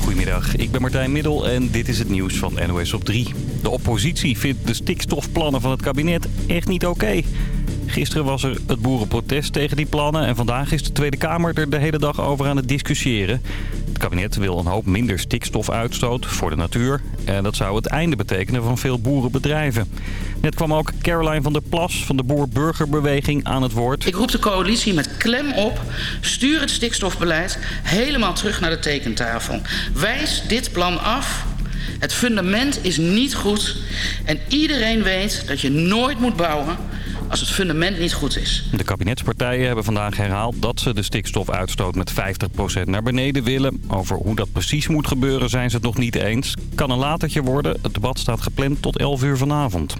Goedemiddag, ik ben Martijn Middel en dit is het nieuws van NOS op 3. De oppositie vindt de stikstofplannen van het kabinet echt niet oké. Gisteren was er het boerenprotest tegen die plannen en vandaag is de Tweede Kamer er de hele dag over aan het discussiëren. Het kabinet wil een hoop minder stikstofuitstoot voor de natuur. En dat zou het einde betekenen van veel boerenbedrijven. Net kwam ook Caroline van der Plas van de Boer-Burgerbeweging aan het woord. Ik roep de coalitie met klem op. Stuur het stikstofbeleid helemaal terug naar de tekentafel. Wijs dit plan af. Het fundament is niet goed. En iedereen weet dat je nooit moet bouwen als het fundament niet goed is. De kabinetspartijen hebben vandaag herhaald dat ze de stikstofuitstoot met 50% naar beneden willen. Over hoe dat precies moet gebeuren zijn ze het nog niet eens. Kan een latertje worden. Het debat staat gepland tot 11 uur vanavond.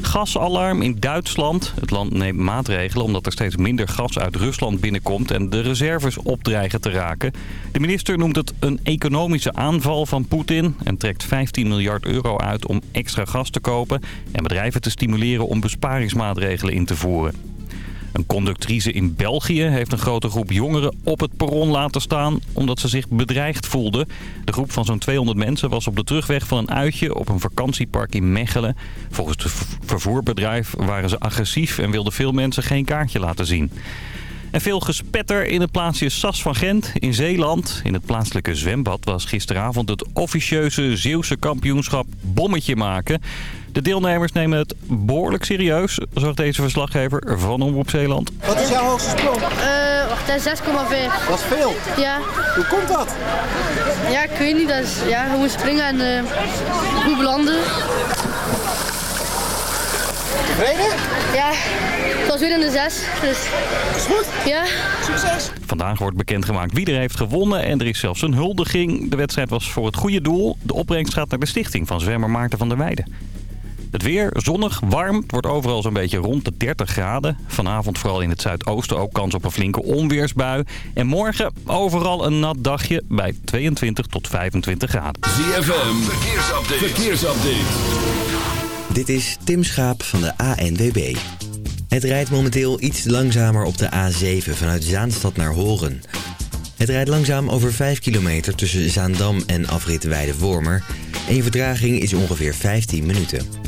Gasalarm in Duitsland. Het land neemt maatregelen omdat er steeds minder gas uit Rusland binnenkomt en de reserves opdreigen te raken. De minister noemt het een economische aanval van Poetin en trekt 15 miljard euro uit om extra gas te kopen en bedrijven te stimuleren om besparingsmaatregelen in te voeren. Een conductrice in België heeft een grote groep jongeren op het perron laten staan omdat ze zich bedreigd voelden. De groep van zo'n 200 mensen was op de terugweg van een uitje op een vakantiepark in Mechelen. Volgens het vervoerbedrijf waren ze agressief en wilden veel mensen geen kaartje laten zien. En veel gespetter in het plaatsje Sas van Gent in Zeeland. In het plaatselijke zwembad was gisteravond het officieuze Zeeuwse kampioenschap bommetje maken. De deelnemers nemen het behoorlijk serieus, zag deze verslaggever van Omroep Zeeland. Wat is jouw hoogste sprong? Uh, wacht, 6,5. Dat is veel. Ja. Hoe komt dat? Ja, ik weet niet. Dat is, ja, we moeten springen en uh, goed belanden. Tevreden? Ja, het was weer in de zes. Dus... Is goed? Ja. Succes. Vandaag wordt bekendgemaakt wie er heeft gewonnen en er is zelfs een huldiging. De wedstrijd was voor het goede doel. De opbrengst gaat naar de stichting van zwemmer Maarten van der Weijden. Het weer zonnig, warm. Het wordt overal zo'n beetje rond de 30 graden. Vanavond vooral in het zuidoosten ook kans op een flinke onweersbui. En morgen overal een nat dagje bij 22 tot 25 graden. ZFM, verkeersupdate. verkeersupdate. Dit is Tim Schaap van de ANWB. Het rijdt momenteel iets langzamer op de A7 vanuit Zaanstad naar Horen. Het rijdt langzaam over 5 kilometer tussen Zaandam en afrit Weide-Wormer. En je vertraging is ongeveer 15 minuten.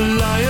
a liar.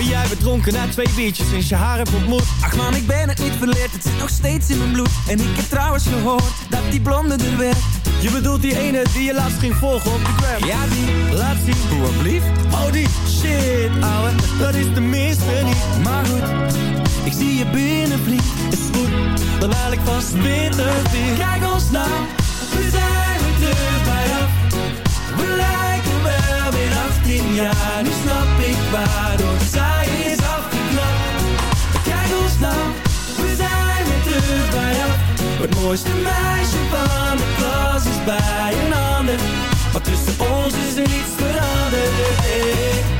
maar jij bent dronken na twee biertjes sinds je haar hebt ontmoet Ach man, ik ben het niet verleerd, het zit nog steeds in mijn bloed. En ik heb trouwens gehoord dat die blonde er werd. Je bedoelt die ene die je laatst ging volgen op de gram? Ja die, laat zien. Hoe blief? Oh die, shit ouwe, dat is de minste niet. Maar goed, ik zie je binnen vriend Is goed, dan haal ik vast bitter weer. Kijk ons nou, we zijn weer terug bij af we lijken wel weer 18 jaar, nu snap Het mooiste meisje van de klas is bij een ander. Maar tussen ons is er niets veranderd. Hey.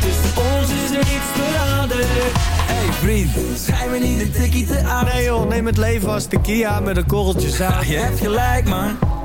Tussen ons is er niets veranderd. Hey vriend, schijn me niet een tikkie te aan. Nee joh, neem het leven als de Kia met een korreltje zaad. je hebt gelijk man,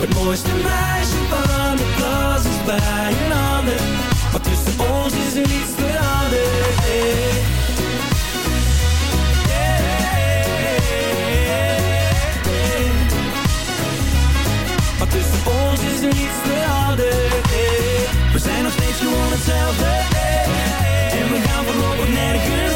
Het mooiste meisje van de klas is bij een ander. Maar tussen ons is er niets veranderd. Hey. Maar tussen ons is er niets veranderd. We zijn nog steeds gewoon hetzelfde. En we gaan voorlopig nergens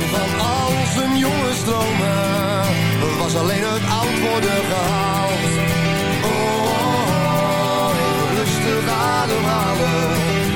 Van al zijn jonge stromen was alleen het oud worden gehaald. Oh, oh, rustig ademhalen.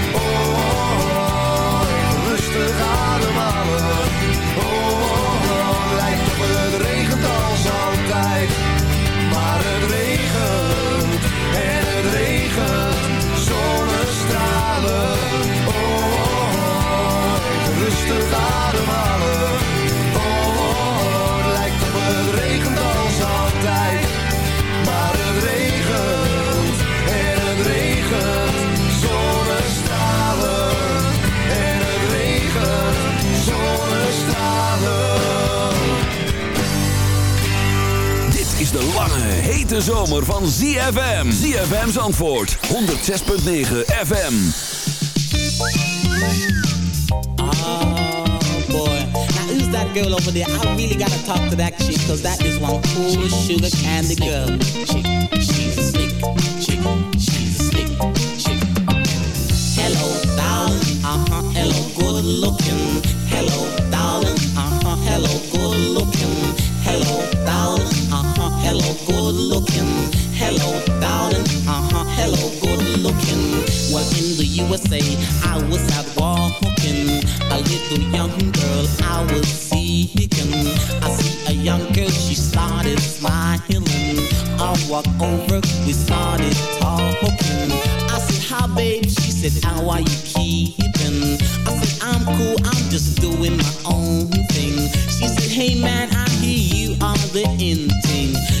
Rustig ademhalen. Is de lange, hete zomer van ZFM. ZFM's antwoord, 106.9 FM. Oh boy. Now who's that girl over there? I really gotta talk to that chick, cause that is one cool sugar candy girl. Chick, she's a slick chick, she's a slick chick. Hello, darling, uh-huh, hello, good looking. Hello, looking. Hello, darling, uh-huh, hello, good looking. Well, in the USA, I was out walking. A little young girl I was seeking. I see a young girl, she started smiling. I walk over, we started talking. I said, hi babe, she said, how are you keeping? I said, I'm cool, I'm just doing my own thing. She said, hey man, I hear you are the in thing.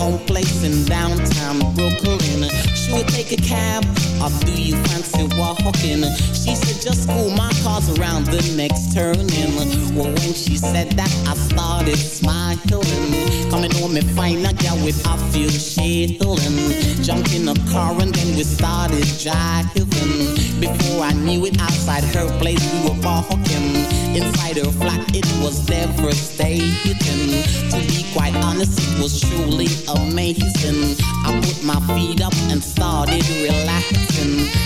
own place in downtown Brooklyn. She would take a cab, or do you fancy walking? She said, just cool my car's around the next turning. Well, when she said that, I started smiling. Coming home and find a girl with a few shilling. Jumped in a car and then we started driving. Before I knew it, outside her place we were walking. Inside her flat, it was devastating. To be quite honest, it was truly amazing. I put my feet up and started relaxing.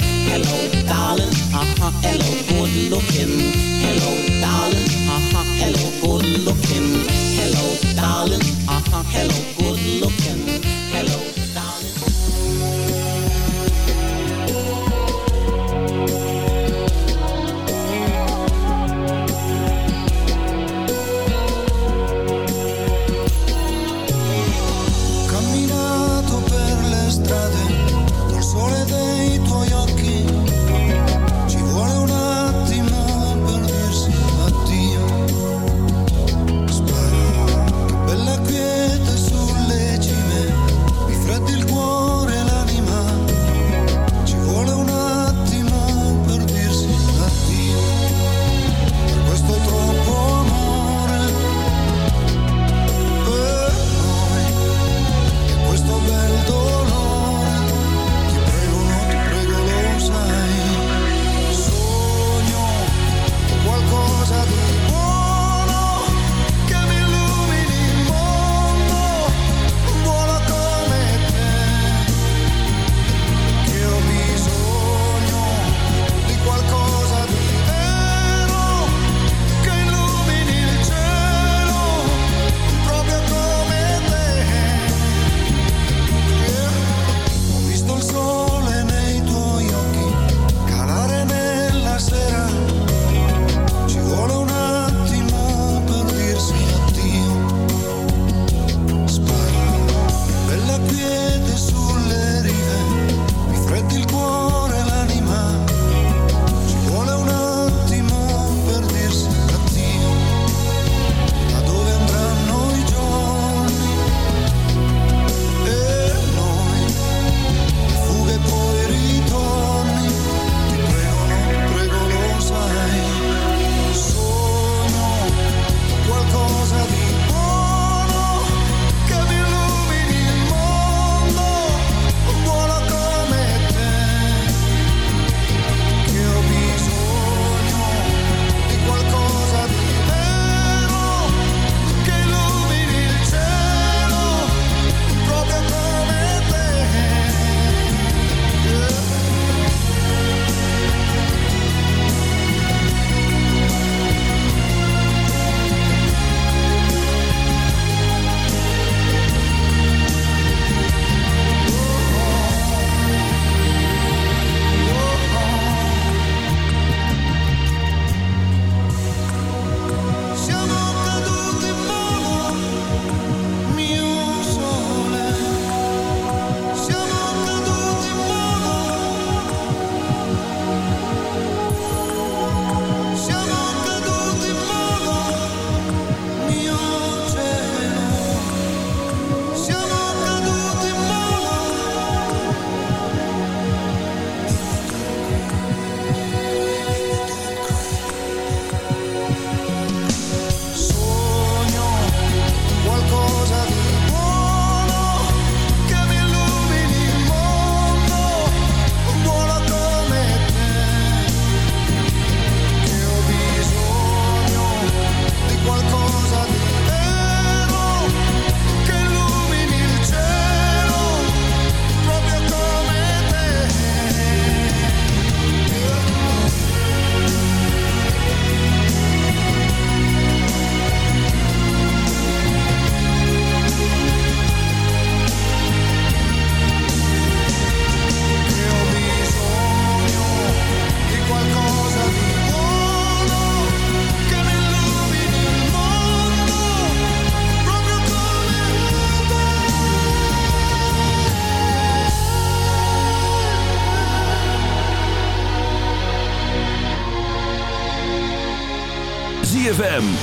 Hello, darling, uh-huh, hello, good looking. Hello, darling, uh-huh, hello, good looking. Hello, darling, uh-huh, hello, good looking. Hello, darling. camminato per le strade col sole dei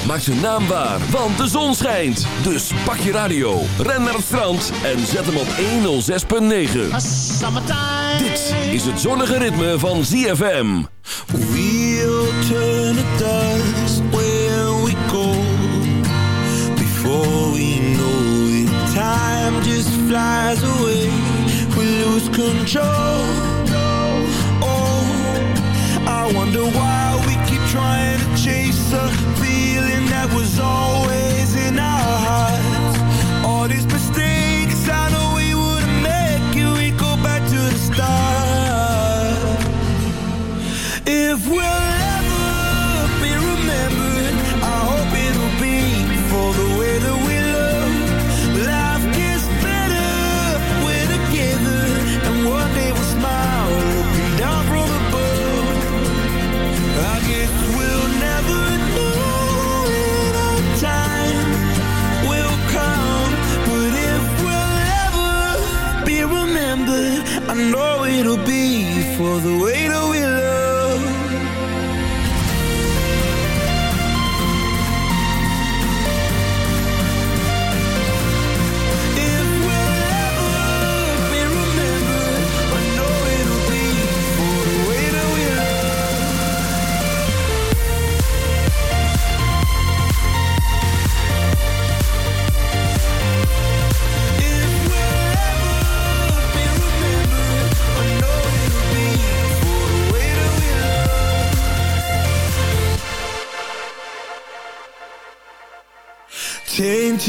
ZFM maakt zijn naam waar, want de zon schijnt. Dus pak je radio, ren naar het strand en zet hem op 106.9. Dit is het zonnige ritme van ZFM. We'll turn to dust where we go Before we know it Time just flies away We lose control Oh, I wonder why we keep trying to chase a feeling that was always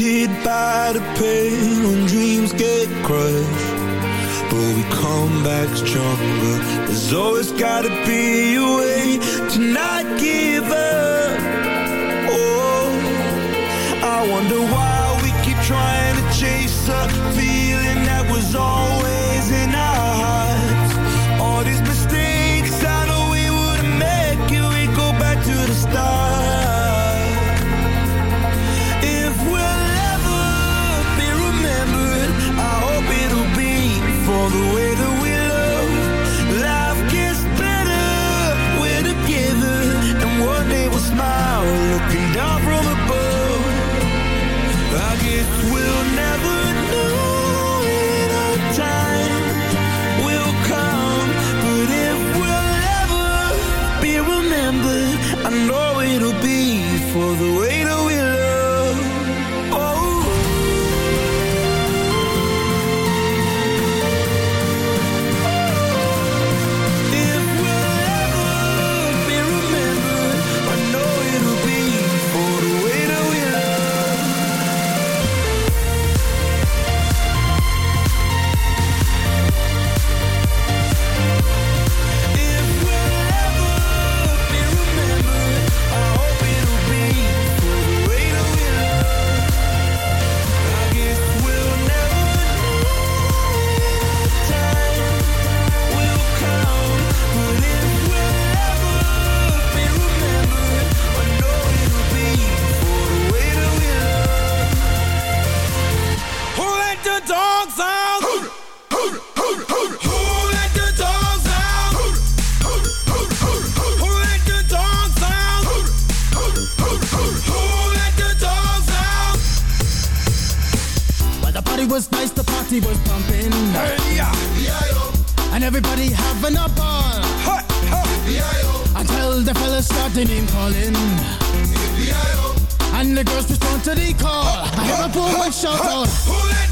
Tainted by the pain when dreams get crushed. But we come back stronger. There's always gotta be a way to not give up And everybody having a ball. Until the fellas started name calling. And the girls respond to the call. I hear a boy shout out.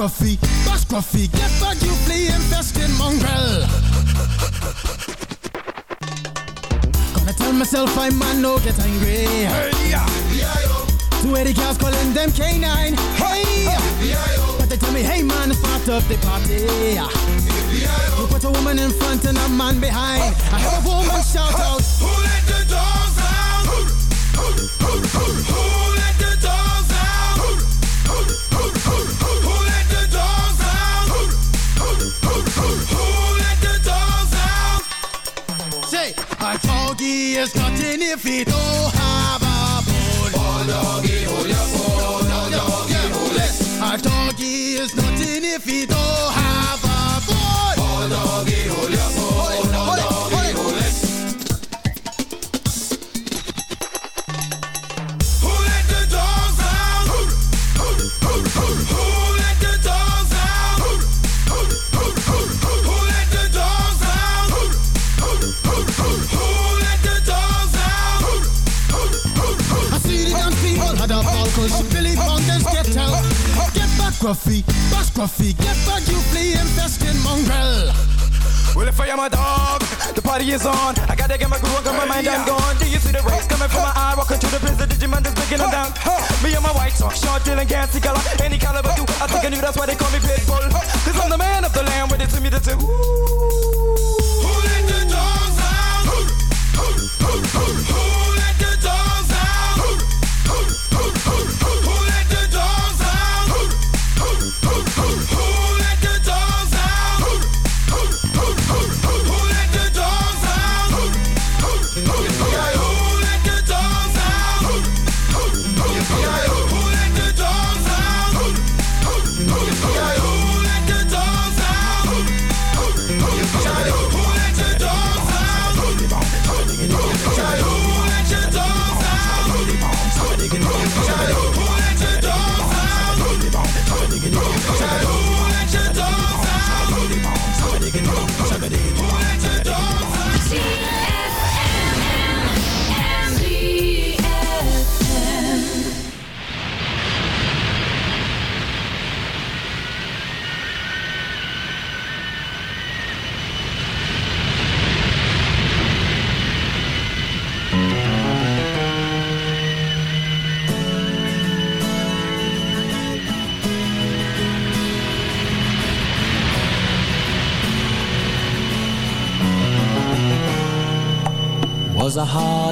Gruffy, bash Gruffy, get back, you flea infested mongrel. Gonna tell myself I man no get angry. Two eighty cars calling them K9. Hey, but they tell me, hey man, start up the party. You put a woman in front and a man behind. I have a woman shout out. A doggy is nothing if he don't oh, have a bone. Oh, doggy, hold your bone. Oh, doggy, hold it. A doggy is nothing if Gruffy, get back, you flea infested mongrel. Well, if I am a dog, the party is on. I gotta get my groove on, cause my mind I'm gone. Do you see the rays coming from my eye? Walking through the prison, Digimon is breaking them down. Me and my white talk, short, dealing, gassy color. Any caliber, do I think I knew that's why they call me Pitbull. Cause I'm the man of the land, with it to me to do. Who let the dogs out? Who let the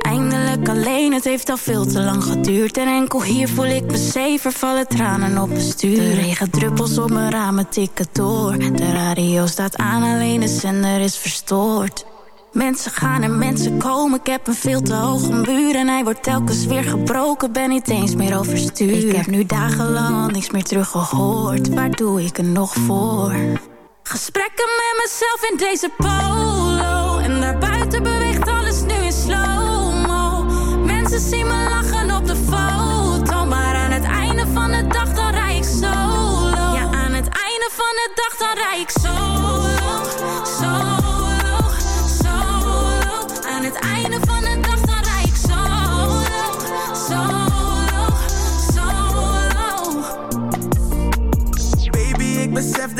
Eindelijk alleen, het heeft al veel te lang geduurd. En enkel hier voel ik me zeven, vallen tranen op mijn stuur. De regendruppels op mijn ramen tikken door. De radio staat aan, alleen de zender is verstoord Mensen gaan en mensen komen, ik heb een veel te hoge muur En hij wordt telkens weer gebroken, ben niet eens meer overstuur Ik heb nu dagenlang al niks meer teruggehoord, waar doe ik er nog voor? Gesprekken met mezelf in deze polo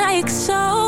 like so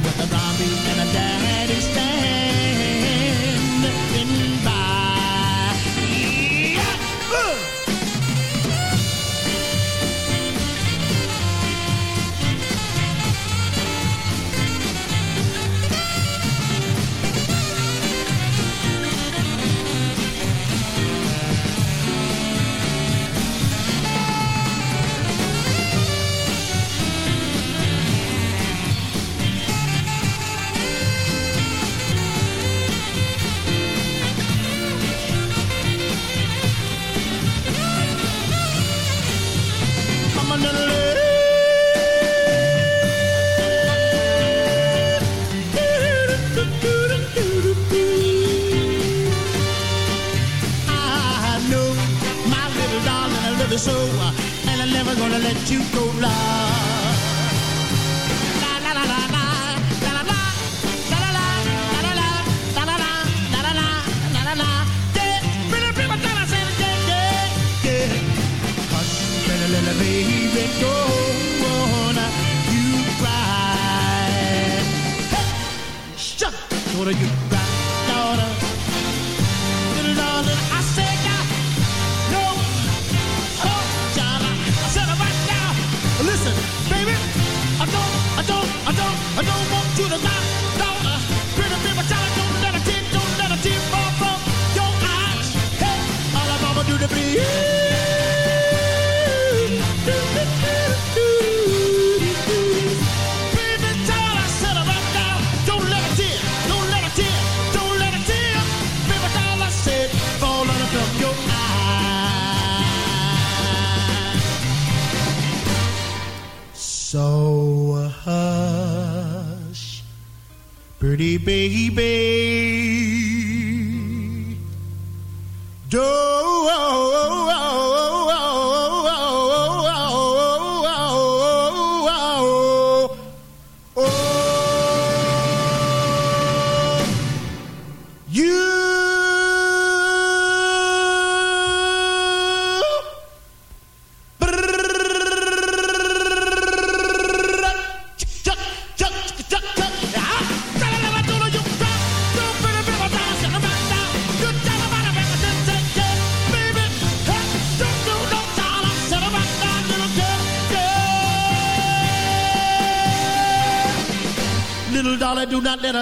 with the ride. pretty baby.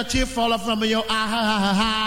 Tear from your ah, eye.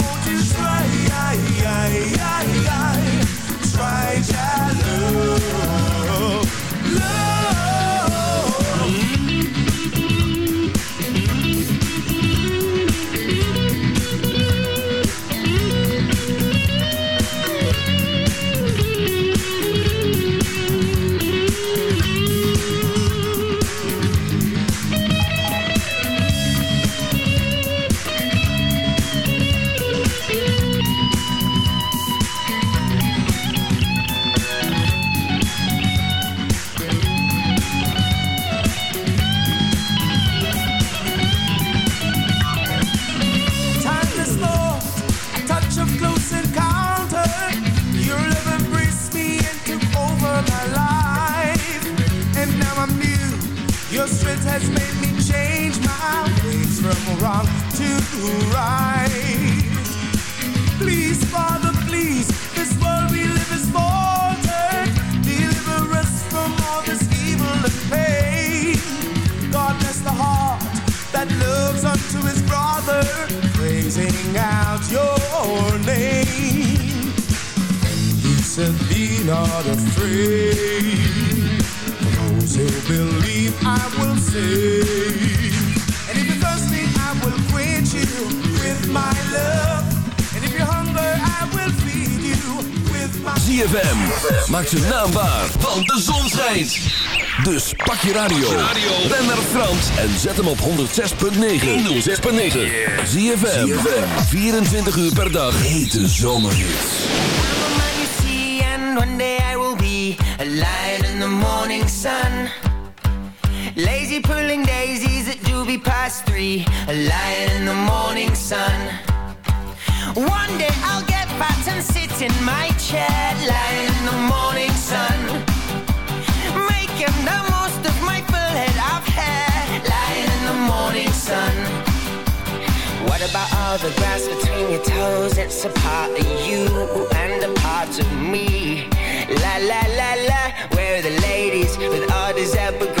Dus pak je radio. Ben naar Frans en zet hem op 106.9. 106.9. Zie je 24 uur per dag. Hete zomerhits. And one day I will be in the morning sun. Lazy pulling daisies at doobie past three. A lion in the morning sun. One day I'll get fat and sit in my chair. Lion in the morning sun. making the most Lying in the morning sun What about all the grass between your toes? It's a part of you and a part of me La la la la, where are the ladies with all these epigrams?